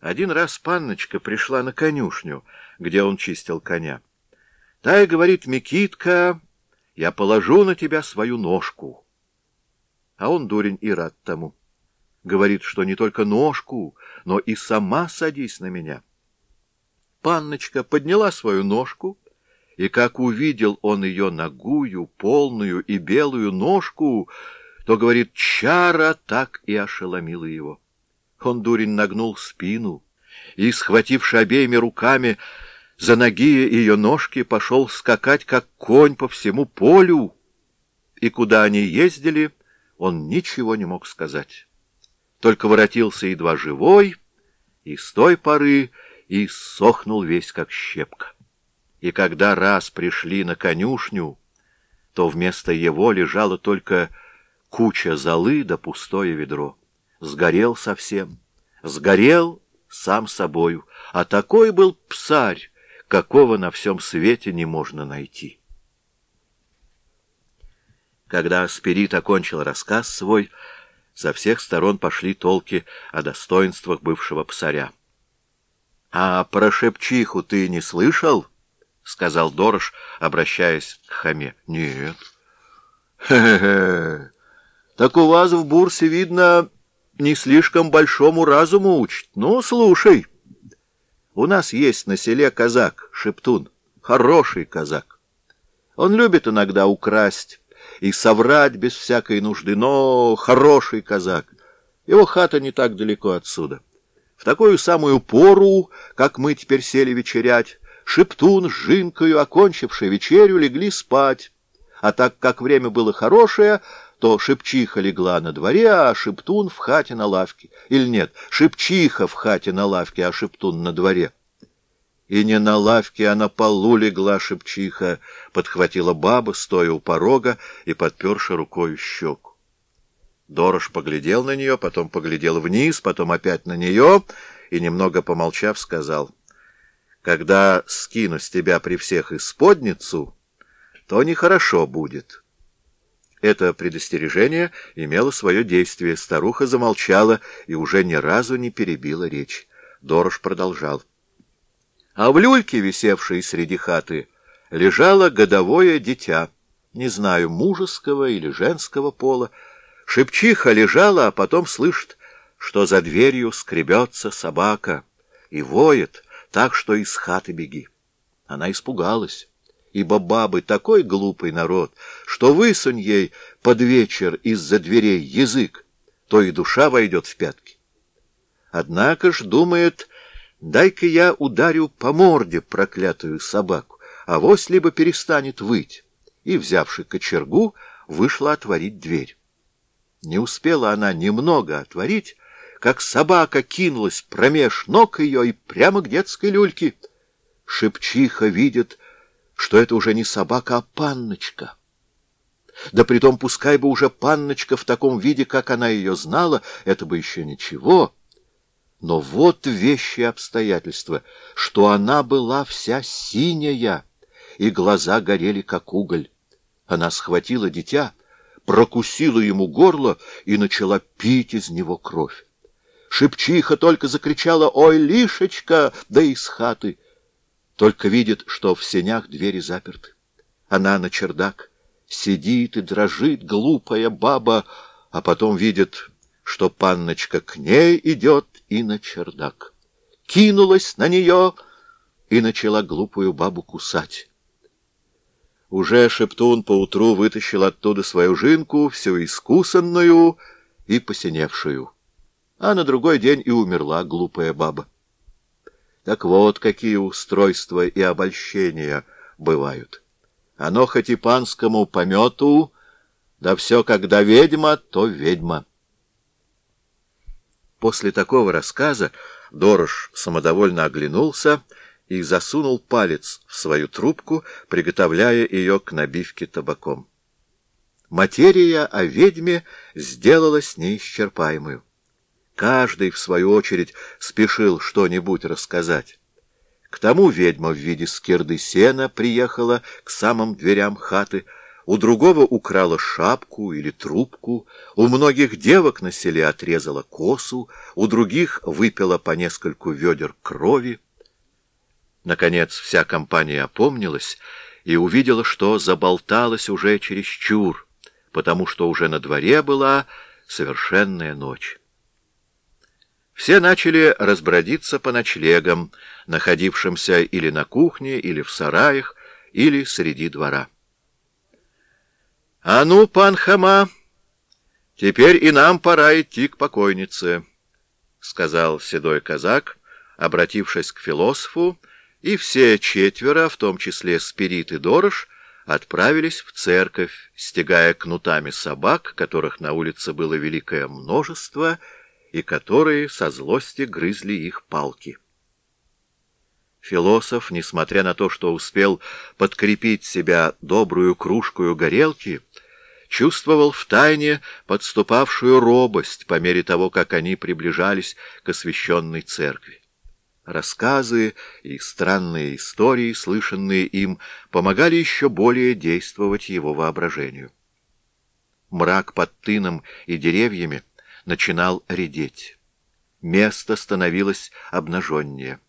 Один раз панночка пришла на конюшню, где он чистил коня. Та и говорит, Микитка, я положу на тебя свою ножку. А он дурень и рад тому. Говорит, что не только ножку, но и сама садись на меня. Панночка подняла свою ножку, и как увидел он ее ногую, полную и белую ножку, то, говорит, чара так и ошеломила его. Он, дурень, нагнул спину и, схвативши обеими руками за ноги ее ножки, пошел скакать, как конь по всему полю. И куда они ездили, он ничего не мог сказать. Только воротился едва живой, и с той поры и сохнул весь, как щепка. И когда раз пришли на конюшню, то вместо его лежала только куча золы да пустое ведро. Сгорел совсем, сгорел сам собою, а такой был псарь, какого на всем свете не можно найти. Когда Спирит окончил рассказ свой, со всех сторон пошли толки о достоинствах бывшего псаря. — А про шепчиху ты не слышал? — сказал Дорож, обращаясь к хаме. — Нет. — Хе-хе-хе. Так у вас в бурсе, видно, не слишком большому разуму учат. Ну, слушай. У нас есть на селе казак, Шептун, хороший казак. Он любит иногда украсть и соврать без всякой нужды, но хороший казак. Его хата не так далеко отсюда. В такую самую пору, как мы теперь сели вечерять, Шептун с Жинкою, окончивши вечерю, легли спать. А так как время было хорошее, то Шепчиха легла на дворе, а Шептун в хате на лавке. Или нет, Шепчиха в хате на лавке, а Шептун на дворе. И не на лавке, а на полу легла Шепчиха, подхватила баба, стоя у порога и подперши рукой щеку. Дорож поглядел на нее, потом поглядел вниз, потом опять на нее и, немного помолчав, сказал, «Когда скину с тебя при всех исподницу, то нехорошо будет». Это предостережение имело свое действие. Старуха замолчала и уже ни разу не перебила речь. Дорож продолжал. А в люльке, висевшей среди хаты, лежало годовое дитя, не знаю, мужеского или женского пола, Шепчиха лежала, а потом слышит, что за дверью скребется собака и воет, так что из хаты беги. Она испугалась, ибо бабы такой глупый народ, что высунь ей под вечер из-за дверей язык, то и душа войдет в пятки. Однако ж думает, дай-ка я ударю по морде проклятую собаку, а вось либо перестанет выть, и, взявши кочергу, вышла отворить дверь. Не успела она немного отворить, как собака кинулась промеж ног ее и прямо к детской люльке. Шепчиха видит, что это уже не собака, а панночка. Да притом пускай бы уже панночка в таком виде, как она ее знала, это бы еще ничего. Но вот вещи обстоятельства, что она была вся синяя, и глаза горели, как уголь. Она схватила дитя, прокусила ему горло и начала пить из него кровь. Шепчиха только закричала «Ой, Лишечка!» да из хаты. Только видит, что в сенях двери заперты. Она на чердак сидит и дрожит, глупая баба, а потом видит, что панночка к ней идет и на чердак. Кинулась на нее и начала глупую бабу кусать. Уже Шептун поутру вытащил оттуда свою жинку, всю искусанную и посиневшую. А на другой день и умерла глупая баба. Так вот, какие устройства и обольщения бывают. Оно хоть и панскому помету, да все, когда ведьма, то ведьма. После такого рассказа Дорож самодовольно оглянулся и засунул палец в свою трубку, приготовляя ее к набивке табаком. Материя о ведьме сделалась неисчерпаемую. Каждый, в свою очередь, спешил что-нибудь рассказать. К тому ведьма в виде скирды сена приехала к самым дверям хаты, у другого украла шапку или трубку, у многих девок на селе отрезала косу, у других выпила по нескольку ведер крови. Наконец вся компания опомнилась и увидела, что заболталась уже чересчур, потому что уже на дворе была совершенная ночь. Все начали разбродиться по ночлегам, находившимся или на кухне, или в сараях, или среди двора. — А ну, пан Хама, теперь и нам пора идти к покойнице, — сказал седой казак, обратившись к философу, и все четверо, в том числе Спирит и Дорож, отправились в церковь, стегая кнутами собак, которых на улице было великое множество, и которые со злости грызли их палки. Философ, несмотря на то, что успел подкрепить себя добрую кружкою горелки, чувствовал втайне подступавшую робость по мере того, как они приближались к освященной церкви. Рассказы и странные истории, слышанные им, помогали еще более действовать его воображению. Мрак под тыном и деревьями начинал редеть. Место становилось обнаженнее.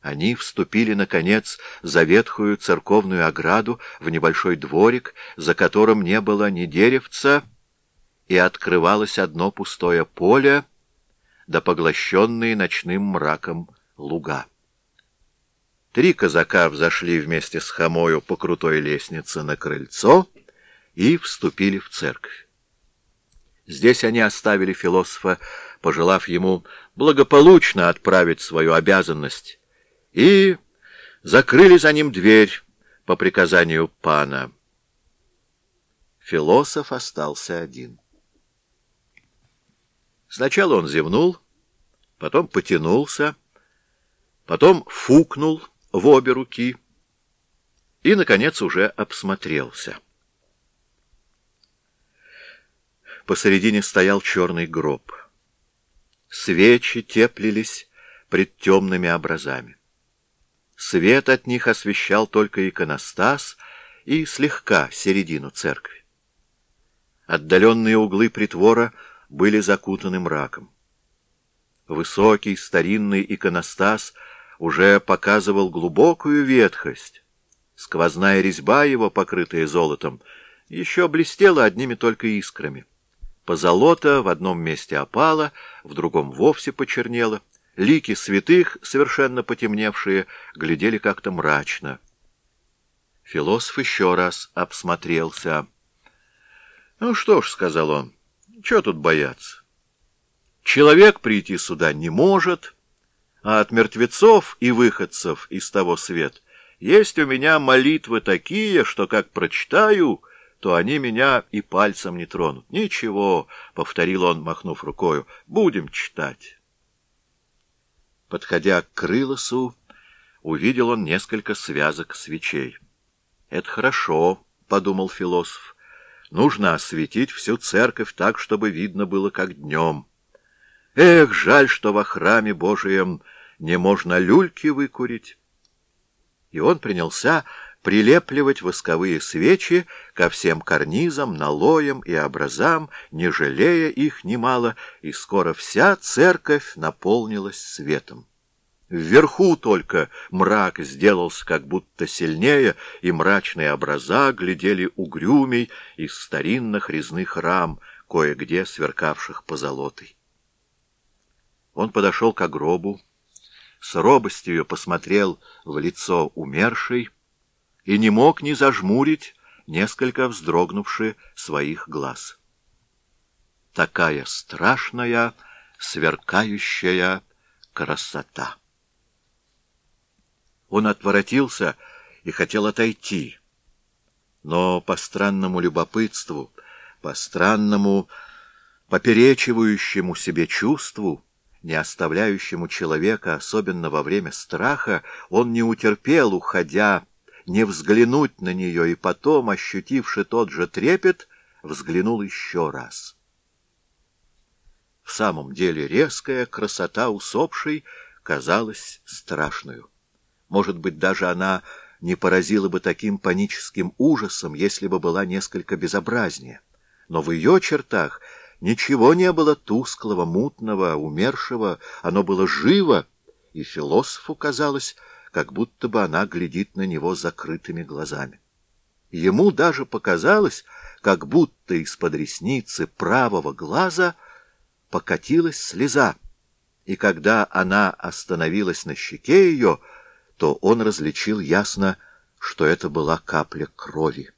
Они вступили, наконец, за ветхую церковную ограду в небольшой дворик, за которым не было ни деревца, и открывалось одно пустое поле, да поглощенные ночным мраком луга. Три казака взошли вместе с Хамою по крутой лестнице на крыльцо и вступили в церковь. Здесь они оставили философа, пожелав ему благополучно отправить свою обязанность, и закрыли за ним дверь по приказанию пана. Философ остался один. Сначала он зевнул, потом потянулся, потом фукнул в обе руки и, наконец, уже обсмотрелся. Посередине стоял черный гроб. Свечи теплились пред темными образами. Свет от них освещал только иконостас и слегка середину церкви. Отдаленные углы притвора были закутаны мраком. Высокий старинный иконостас уже показывал глубокую ветхость. Сквозная резьба его, покрытая золотом, еще блестела одними только искрами. Позолота в одном месте опала, в другом вовсе почернела. Лики святых, совершенно потемневшие, глядели как-то мрачно. Философ еще раз обсмотрелся. — Ну что ж, — сказал он, — что тут бояться? Человек прийти сюда не может, а от мертвецов и выходцев из того свет есть у меня молитвы такие, что как прочитаю то они меня и пальцем не тронут. Ничего, — повторил он, махнув рукою, — будем читать. Подходя к крылосу, увидел он несколько связок свечей. — Это хорошо, — подумал философ. — Нужно осветить всю церковь так, чтобы видно было, как днем. Эх, жаль, что во храме Божием не можно люльки выкурить. И он принялся прилепливать восковые свечи ко всем карнизам, налоям и образам, не жалея их немало, и скоро вся церковь наполнилась светом. Вверху только мрак сделался как будто сильнее, и мрачные образа глядели угрюмей из старинных резных рам, кое-где сверкавших позолотой. Он подошел к гробу, с робостью посмотрел в лицо умершей, и не мог не зажмурить несколько вздрогнувши своих глаз. Такая страшная, сверкающая красота! Он отворотился и хотел отойти, но по странному любопытству, по странному поперечивающему себе чувству, не оставляющему человека, особенно во время страха, он не утерпел, уходя, не взглянуть на нее, и потом, ощутивши тот же трепет, взглянул еще раз. В самом деле резкая красота усопшей казалась страшную. Может быть, даже она не поразила бы таким паническим ужасом, если бы была несколько безобразнее. Но в ее чертах ничего не было тусклого, мутного, умершего, оно было живо, и философу казалось, как будто бы она глядит на него закрытыми глазами. Ему даже показалось, как будто из-под ресницы правого глаза покатилась слеза, и когда она остановилась на щеке ее, то он различил ясно, что это была капля крови.